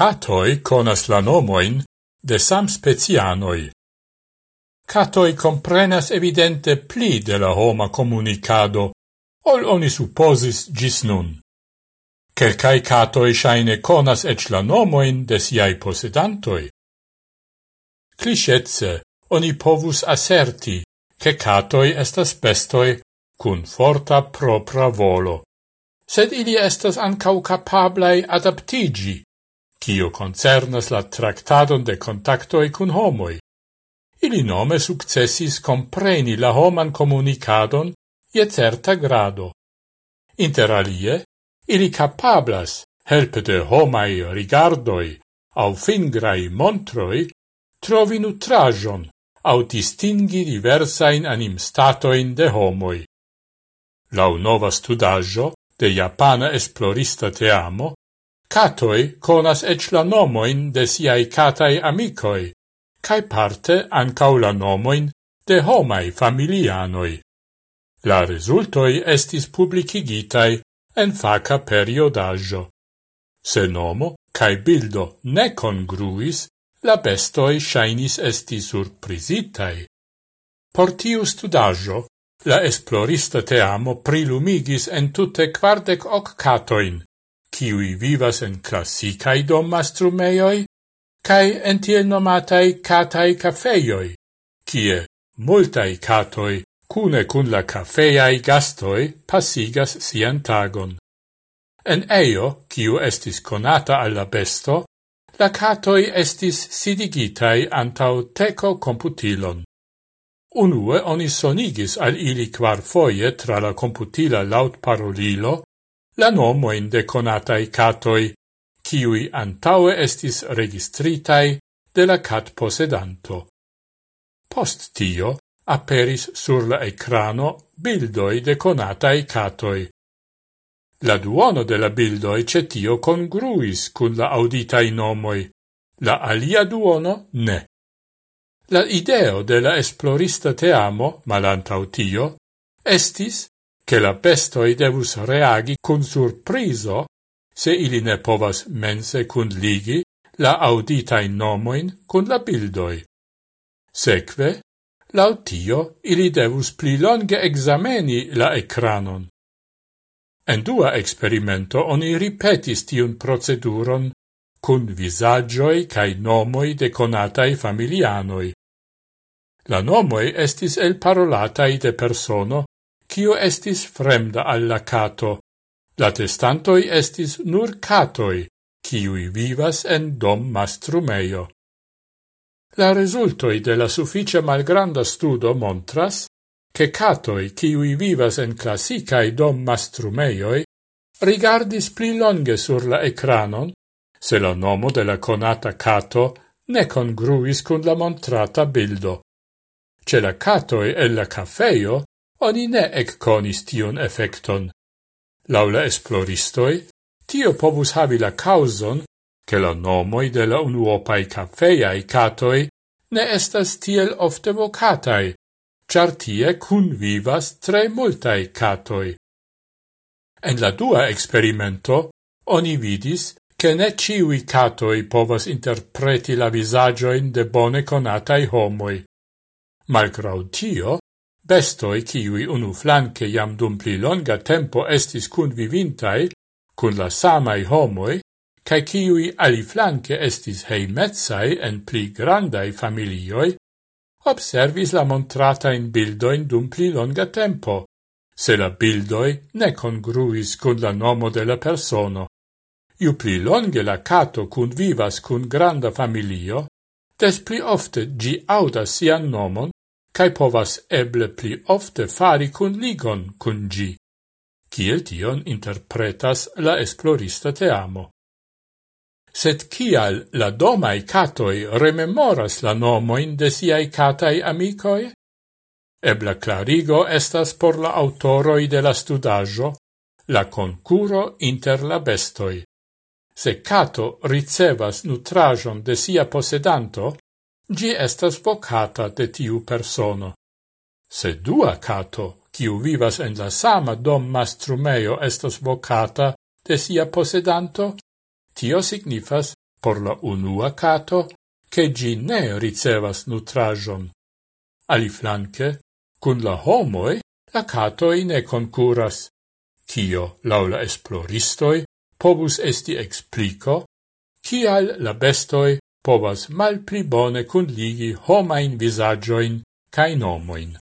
Catoi conas la nomoin de sam specianoi. Catoi comprenas evidente pli de la homa comunicado ol oni supposis gis nun. Quelcae catoi shaine conas ec la nomoin de siai posedantoi. Clicetze, oni povus asserti che catoi estas bestoi cun forta propra volo. Sed ili estas ancau capablai adaptigi Cio concernas la tractadon de contactoi cun homoi. Ili nome successis compreni la homan comunicadon je certa grado. Inter alie, ili capablas, helpe de homai rigardoi au fingrai montroi, trovi nutrajon au distingi diversain anim statoin de homoi. Lau nova studaggio de Japana esplorista te amo, Catoi conas ec la nomoin de siai catai amicoi, cae parte ancau la nomoin de homai familianoi. La resultoi estis publicigitai en faca periodaggio. Se nomo cae bildo ne congruis, la bestoi shainis esti surprisitai. Por tiu studaggio, la esplorista teamo prilumigis en tutte quardec hoc catoin, kiui vivas en classicae domastrumeioi, cae en tiel nomatai catai cafeioi, cie multai catoi cune cun la cafeai gastoi passigas sian tagon. En eio, ciu estis conata alla besto, la catoi estis sidigitai antau teco computilon. Unue oni sonigis al ili quar foie tra la computila laut parolilo, la nomoin de conatai catoi, kiui antaue estis registritai de la cat posedanto. Post tio aperis sur la ecrano bildoi de conatai catoi. La duono de la bildoi cetio congruis cun la auditai nomoi, la alia duono ne. La ideo de la esplorista teamo, malantau tio, estis che la bestoi devus reagi cun surpriso se ili ne povas mense cun ligi la auditai nomoin cun la bildoi. Seque, lautio ili devus pli longe exameni la ecranon. En dua experimento oni ripetis tiun proceduron cun visagioi cae nomoi de conatai familianoi. La nomoi estis el parolatai de persono cio estis fremda alla cato. La testantoi estis nur catoi, ciui vivas en dom mastrumeio. La resultoi de la suffice malgranda studo montras che catoi ciui vivas en classicae dom mastrumeioi rigardis pli longe sur la ecranon, se la nomo de la conata cato ne congruis cun la montrata bildo. Ce la catoi e la cafeio oni ne ecconis tion effecton. Laula esploristoi, tio povus havi la causon che la nomoi de la unuopai cafeiai catoi ne estas tiel ofte vocatai, char tie cun vivas tre multai catoi. En la dua experimento, oni vidis che ne ciui catoi povas interpreti la visagioin de bone conatai homoi. Malgrau tio, Bestoi, ciui unu flanque jam dum pli longa tempo estis convivintai cun la samai homoi, cae ciui ali flanque estis heimetsai en pli grandai familioi, observis la montratain bildoin dum pli longa tempo, se la bildoi ne congruis cun la nomo de la persono. Iu pli longe la cato cun vivas cun granda familio, des pli ofte gi audas sian nomon cae povas eble pli ofte fari cun ligon cun gi, ciel tion interpretas la esplorista teamo. Sed kial la domai catoi rememoras la nomoin de siai catai amicoi? Ebla clarigo estas por la autoroi de la studaggio la concuro inter la bestoi. Se cato ricevas nutrajon de sia posedanto, gi estas vocata de tiu persono. Se dua cato, kiu vivas en la sama dom mastrumeo estas vocata de sia posedanto, tio signifas por la unua cato che gi ne ricevas nutrajon. Aliflanque, cun la homoi, la catoi ne concuras. Tio, laula esploristoi, povus esti explico, cial la bestoi povas malpli bone kunligi homain visagioin cae nomoin.